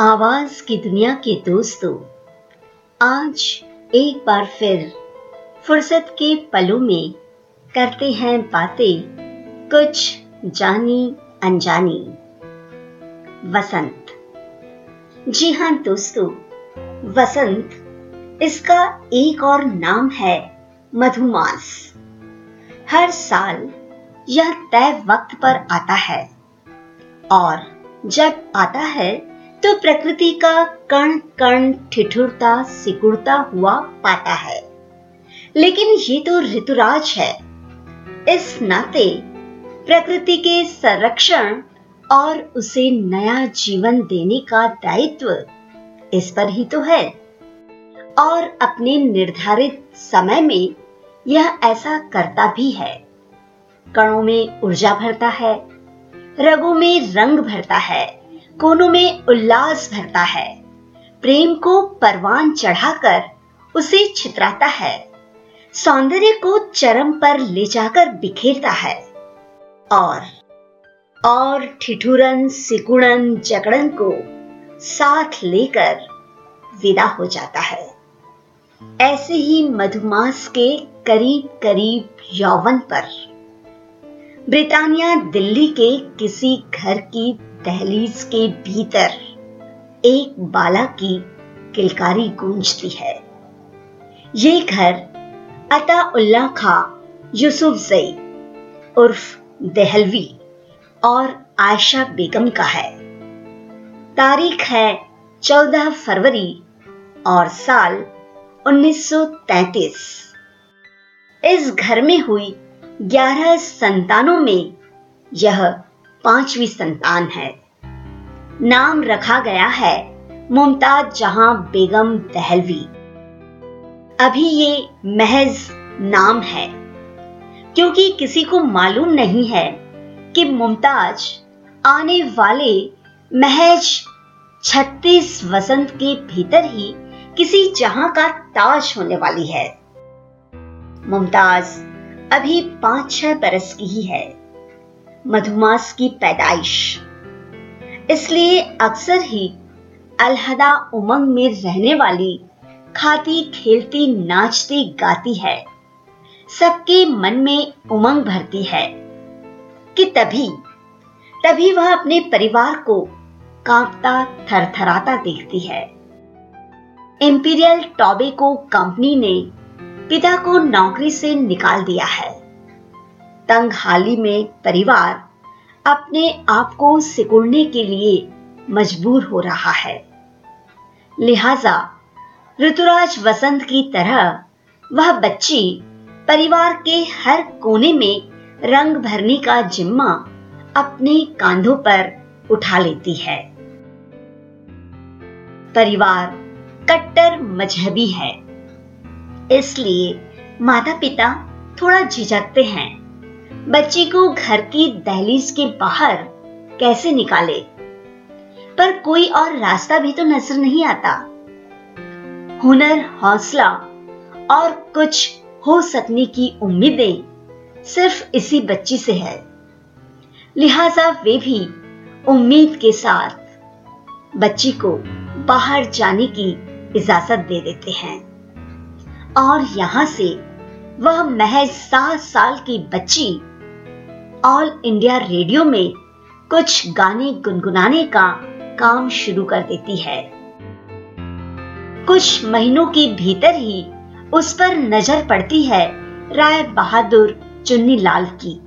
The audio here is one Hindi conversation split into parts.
आवाज़ की दुनिया के दोस्तों, आज एक बार फिर फुर्सत के पलों में करते हैं बातें कुछ जानी अनजानी। वसंत। जी हाँ दोस्तों, वसंत इसका एक और नाम है मधुमास। हर साल यह तय वक्त पर आता है और जब आता है तो प्रकृति का कण कण ठिठुरता, सिकुड़ता हुआ पाता है। लेकिन ये तो ऋतुराज है। इस नाते प्रकृति के संरक्षण और उसे नया जीवन देने का दायित्व इस पर ही तो है। और अपने निर्धारित समय में यह ऐसा करता भी है। कणों में ऊर्जा भरता है, रगों में रंग भरता है। कोनों में उल्लास भरता है। प्रेम को परवान चढ़ाकर उसे छितराता है। सौंदर्य को चरम पर ले जाकर बिखेरता है। और और ठिठुरन, सिकुड़न जगड़न को साथ लेकर विदा हो जाता है। ऐसे ही मधुमास के करीब करीब यौवन पर। ब्रिटानिया दिल्ली के किसी घर की दहलीज के भीतर एक बाला की किलकारी गूंजती है। ये घर अता उल्ला खा यूसुफ जई उर्फ़ दहलवी और आयशा बेगम का है। तारीख है 14 फरवरी और साल 1933 इस घर में हुई 11 संतानों में यह पांचवी संतान है। नाम रखा गया है मुमताज़ जहाँ बेगम दहलवी। अभी ये महज नाम है, क्योंकि किसी को मालूम नहीं है कि मुमताज़ आने वाले महज 36 वसंत के भीतर ही किसी जहाँ का ताज होने वाली है। मुमताज़ अभी पाँच छह बरस की ही है। मधुमास की पैदाइश। इसलिए अक्सर ही अलहदा उमंग में रहने वाली, खाती, खेलती, नाचती, गाती है। सबके मन में उमंग भरती है कि तभी तभी वह अपने परिवार को कांपता, थरथराता देखती है। इंपीरियल टॉबे को कंपनी ने पिता को नौकरी से निकाल दिया है। तंग हाली में परिवार अपने आप को सिकुड़ने के लिए मजबूर हो रहा है। लिहाजा ऋतुराज वसंत की तरह वह बच्ची परिवार के हर कोने में रंग भरने का जिम्मा अपने कांधों पर उठा लेती है। परिवार कट्टर मजहबी है, इसलिए माता पिता थोड़ा झिझकते हैं। बच्ची को घर की दहलीज के बाहर कैसे निकाले? पर कोई और रास्ता भी तो नज़र नहीं आता। हुनर, हौसला और कुछ हो सकने की उम्मीदें सिर्फ़ इसी बच्ची से है। लिहाजा वे भी उम्मीद के साथ बच्ची को बाहर जाने की इजाज़त दे देते हैं। और यहाँ से वह महज सात साल की बच्ची ऑल इंडिया रेडियो में कुछ गाने गुनगुनाने का काम शुरू कर देती है। कुछ महीनों के भीतर ही उस पर नज़र पड़ती है राय बहादुर चुन्नी लाल की।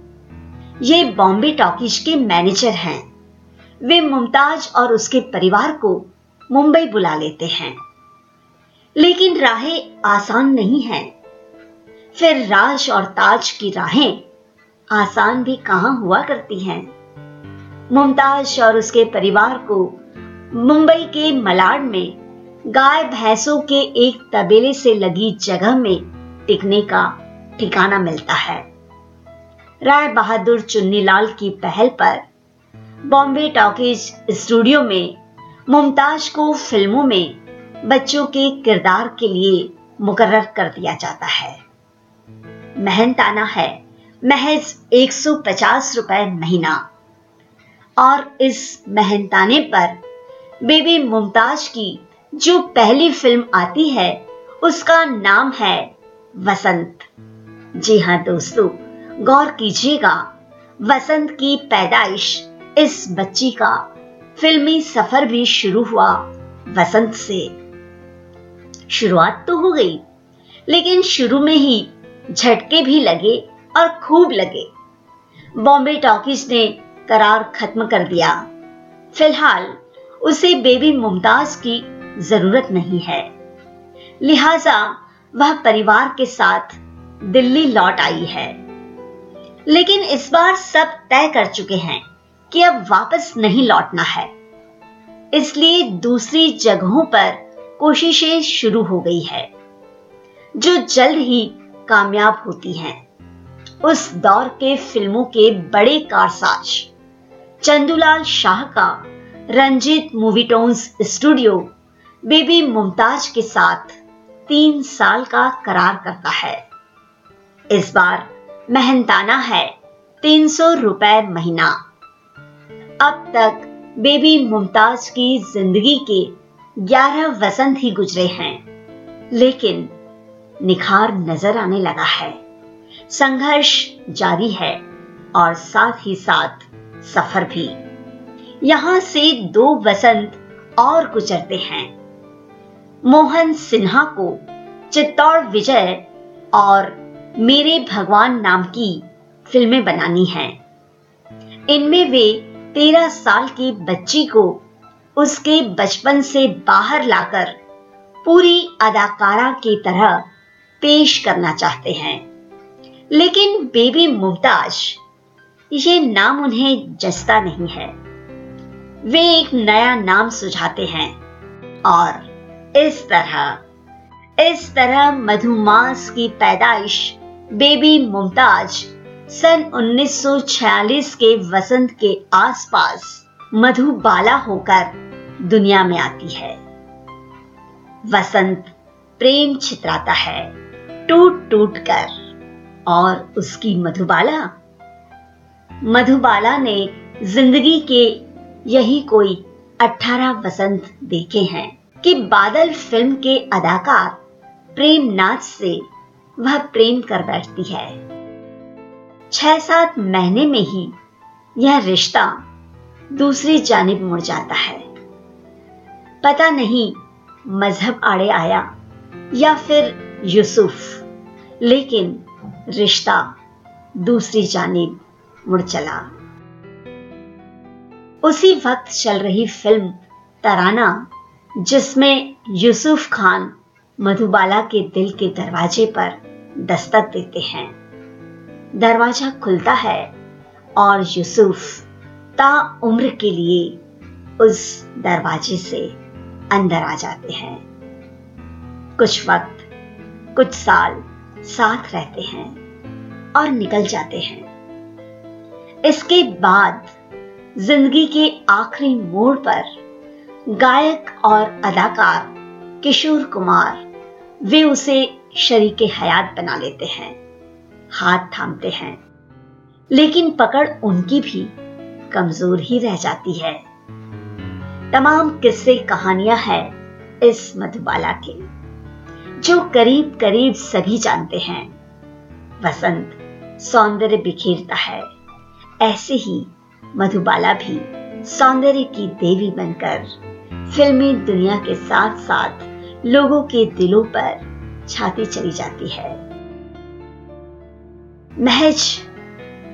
ये बॉम्बे टॉकीज के मैनेजर हैं। वे मुमताज़ और उसके परिवार को मुंबई बुला लेते हैं। लेकिन राहें आसान नहीं हैं। फिर राज और ताज की राहें आसान भी कहाँ हुआ करती हैं। मुमताज़ और उसके परिवार को मुंबई के मलाड में गाय भैंसों के एक तबेले से लगी जगह में टिकने का ठिकाना मिलता है। राय बहादुर चुन्नीलाल की पहल पर बॉम्बे टॉकीज स्टूडियो में मुमताज़ को फ़िल्मों में बच्चों के किरदार के लिए मुकर्र कर दिया जाता है। मेहनताना है। महज 150 रुपए महीना। और इस मेहनताने पर बेबी मुमताज़ की जो पहली फ़िल्म आती है, उसका नाम है वसंत। जी हाँ दोस्तों, गौर कीजिएगा, वसंत की पैदाइश इस बच्ची का फिल्मी सफ़र भी शुरू हुआ वसंत से। शुरुआत तो हो गई, लेकिन शुरू में ही झटके भी लगे और खूब लगे। बॉम्बे टॉकीज ने करार खत्म कर दिया। फ़िलहाल उसे बेबी मुमताज़ की ज़रूरत नहीं है। लिहाजा वह परिवार के साथ दिल्ली लौट आई है। लेकिन इस बार सब तय कर चुके हैं कि अब वापस नहीं लौटना है। इसलिए दूसरी जगहों पर कोशिशें शुरू हो गई है, जो जल्द ही कामयाब होती हैं। उस दौर के फ़िल्मों के बड़े कारसाज। चंदूलाल शाह का, Ranjit movietones studio, baby Mumtaz के साथ तीन साल का करार करता है। इस बार मेहनताना है तीन सौ रुपए महीना। अब तक बेबी मुमताज़ की ज़िंदगी के ग्यारह वसंत ही गुजरे हैं, लेकिन निखार नज़र आने लगा है। संघर्ष जारी है और साथ ही साथ सफ़र भी। यहाँ से दो वसंत और गुजरते हैं। मोहन सिन्हा को चित्तौड़ विजय और मेरे भगवान नाम की फ़िल्में बनानी हैं। इनमें वे तेरह साल की बच्ची को उसके बचपन से बाहर लाकर पूरी अदाकारा की तरह पेश करना चाहते हैं। लेकिन बेबी मुमताज़, ये नाम उन्हें जचता नहीं है। वे एक नया नाम सुझाते हैं और इस तरह इस तरह मधुमास की पैदाइश बेबी मुमताज़ सन 1946 के वसंत के आसपास मधुबाला होकर दुनिया में आती है। वसंत प्रेम छितराता है टूट टूट कर। और उसकी मधुबाला। मधुबाला ने ज़िंदगी के यही कोई अठारह वसंत देखे हैं कि बादल फ़िल्म के अदाकार प्रेम नाथ से वह प्रेम कर बैठती है। छह सात महीने में ही यह रिश्ता दूसरी जानिब मुड़ जाता है। पता नहीं मज़हब आड़े आया या फिर यूसुफ, लेकिन रिश्ता, दूसरी जानिब मुड़ चला। उसी वक्त चल रही फ़िल्म तराना, जिसमें यूसुफ खान मधुबाला के दिल के दरवाजे पर दस्तक देते हैं। दरवाज़ा खुलता है और यूसुफ ता उम्र के लिए उस दरवाजे से अंदर आ जाते हैं। कुछ वक्त, कुछ साल साथ रहते हैं और निकल जाते हैं। इसके बाद ज़िंदगी के आखिरी मोड़ पर गायक और अदाकार किशोर कुमार, वे उसे शरीक हयात बना लेते हैं, हाथ थामते हैं। लेकिन पकड़ उनकी भी कमज़ोर ही रह जाती है। तमाम किस्से कहानियाँ हैं इस मधुबाला के। जो करीब करीब सभी जानते हैं। वसंत सौंदर्य बिखेरता है। ऐसे ही मधुबाला भी सौंदर्य की देवी बनकर फिल्मी दुनिया के साथ साथ लोगों के दिलों पर छाती चली जाती है। महज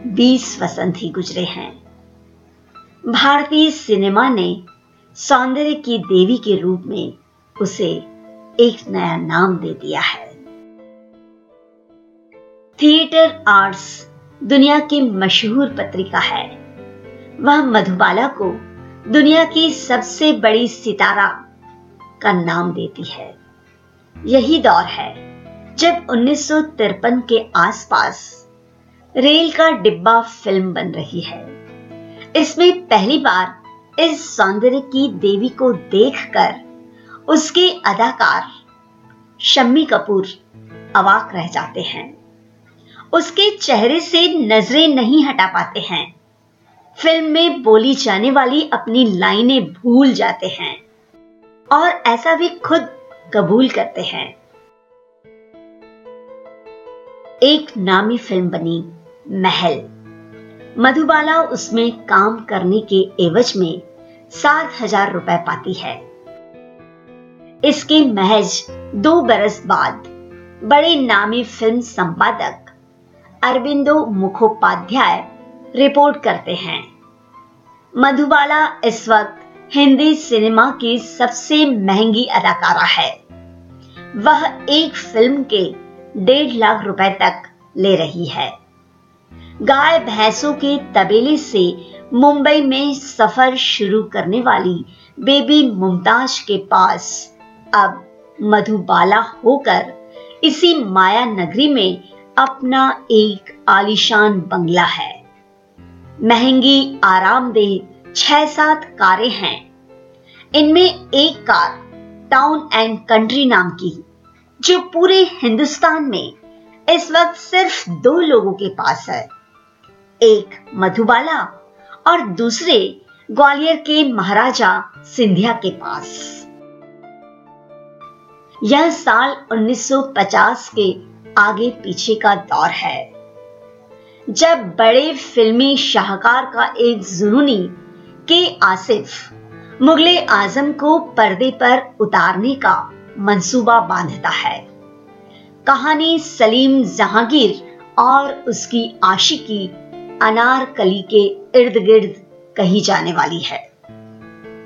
बीस वसंत ही गुजरे हैं। भारतीय सिनेमा ने सौंदर्य की देवी के रूप में उसे एक नया नाम दे दिया है। थिएटर आर्ट्स दुनिया की मशहूर पत्रिका है। वह मधुबाला को दुनिया की सबसे बड़ी सितारा का नाम देती है। यही दौर है जब 1953 के आसपास रेल का डिब्बा फ़िल्म बन रही है। इसमें पहली बार इस सौंदर्य की देवी को देखकर उसके अदाकार शम्मी कपूर अवाक रह जाते हैं। उसके चेहरे से नज़रें नहीं हटा पाते हैं। फ़िल्म में बोली जाने वाली अपनी लाइनें भूल जाते हैं और ऐसा भी खुद कबूल करते हैं। एक नामी फ़िल्म बनी, महल। मधुबाला उसमें काम करने के एवज में सात हज़ार रुपए पाती है। इसके महज दो बरस बाद, बड़े नामी फ़िल्म संपादक अरविंदो मुखोपाध्याय रिपोर्ट करते हैं। मधुबाला इस वक्त हिंदी सिनेमा की सबसे महँगी अदाकारा है। वह एक फ़िल्म के डेढ़ लाख रुपए तक ले रही है। गाय भैंसों के तबेले से मुंबई में सफ़र शुरू करने वाली बेबी मुमताज़ के पास अब मधुबाला होकर इसी माया नगरी में अपना एक आलिशान बंगला है। महँगी आरामदेह छह सात कारें हैं। इनमें एक कार टाउन एंड कंट्री नाम की, जो पूरे हिंदुस्तान में इस वक्त सिर्फ़ दो लोगों के पास है। एक मधुबाला और दूसरे ग्वालियर के महाराजा सिंधिया के पास। यह साल 1950 के आगे पीछे का दौर है। जब बड़े फिल्मी शाहकार का एक जुनूनी के आसिफ, मुगले आज़म को पर्दे पर उतारने का मंसूबा बांधता है। कहानी सलीम जहांगीर और उसकी आशिकी अनारकली के इर्द गिर्द कही जाने वाली है।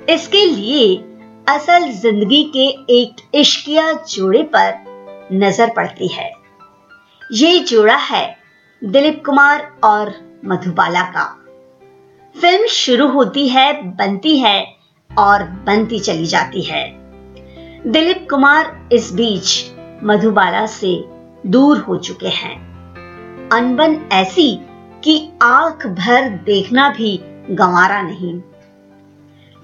इसके लिए असल ज़िंदगी के एक इश्किया जोड़े पर नज़र पड़ती है। ये जोड़ा है दिलीप कुमार और मधुबाला का। फ़िल्म शुरू होती है, बनती है और बनती चली जाती है। दिलीप कुमार इस बीच मधुबाला से दूर हो चुके हैं। अनबन ऐसी कि आँख भर देखना भी गंवारा नहीं।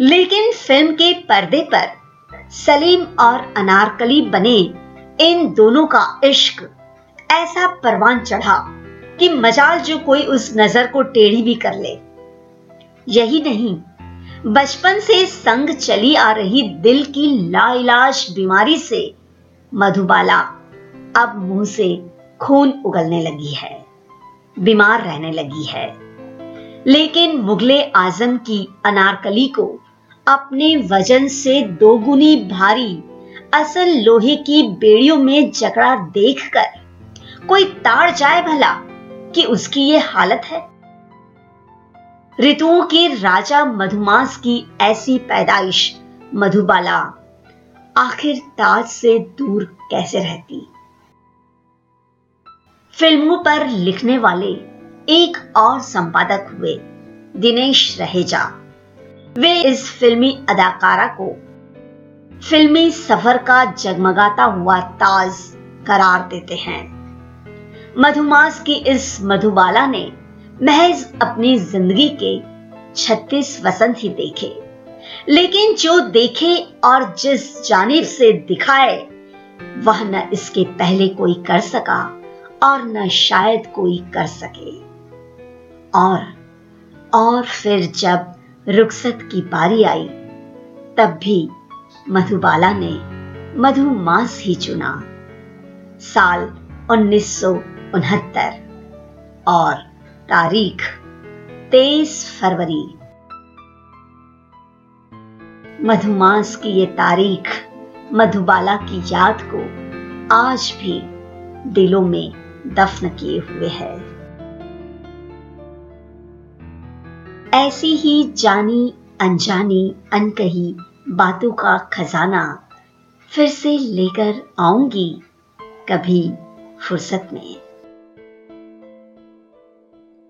लेकिन फ़िल्म के पर्दे पर सलीम और अनारकली बने इन दोनों का इश्क। ऐसा परवान चढ़ा कि मजाल जो कोई उस नज़र को टेढ़ी भी कर ले। यही नहीं, बचपन से संग चली आ रही दिल की लाइलाज बीमारी से मधुबाला अब मुँह से खून उगलने लगी है, बीमार रहने लगी है। लेकिन मुगले आज़म की अनारकली को अपने वज़न से दोगुनी भारी, असल लोहे की बेड़ियों में जकड़ा देखकर। कोई ताड़ जाए भला कि उसकी ये हालत है? ऋतुओं के राजा मधुमास की ऐसी पैदाइश, मधुबाला, आखिर ताज से दूर कैसे रहती? फ़िल्मों पर लिखने वाले एक और संपादक हुए, दिनेश रहेजा। वे इस फिल्मी अदाकारा को फिल्मी सफ़र का जगमगाता हुआ ताज करार देते हैं। मधुमास की इस मधुबाला ने महज अपनी ज़िंदगी के 36 वसंत ही देखे। लेकिन जो देखे और जिस जानिब से दिखाए, वह न इसके पहले कोई कर सका और न शायद कोई कर सके। और और फिर जब रुखसत की बारी आई। तब भी मधुबाला ने मधुमास ही चुना। साल उन्नीस और तारीख तेईस फरवरी। मधुमास की ये तारीख मधुबाला की याद को आज भी दिलों में दफन किए हुए है। ऐसी ही जानी, अनजानी, अनकही बातों का खजाना फिर से लेकर आऊँगी कभी फुर्सत में।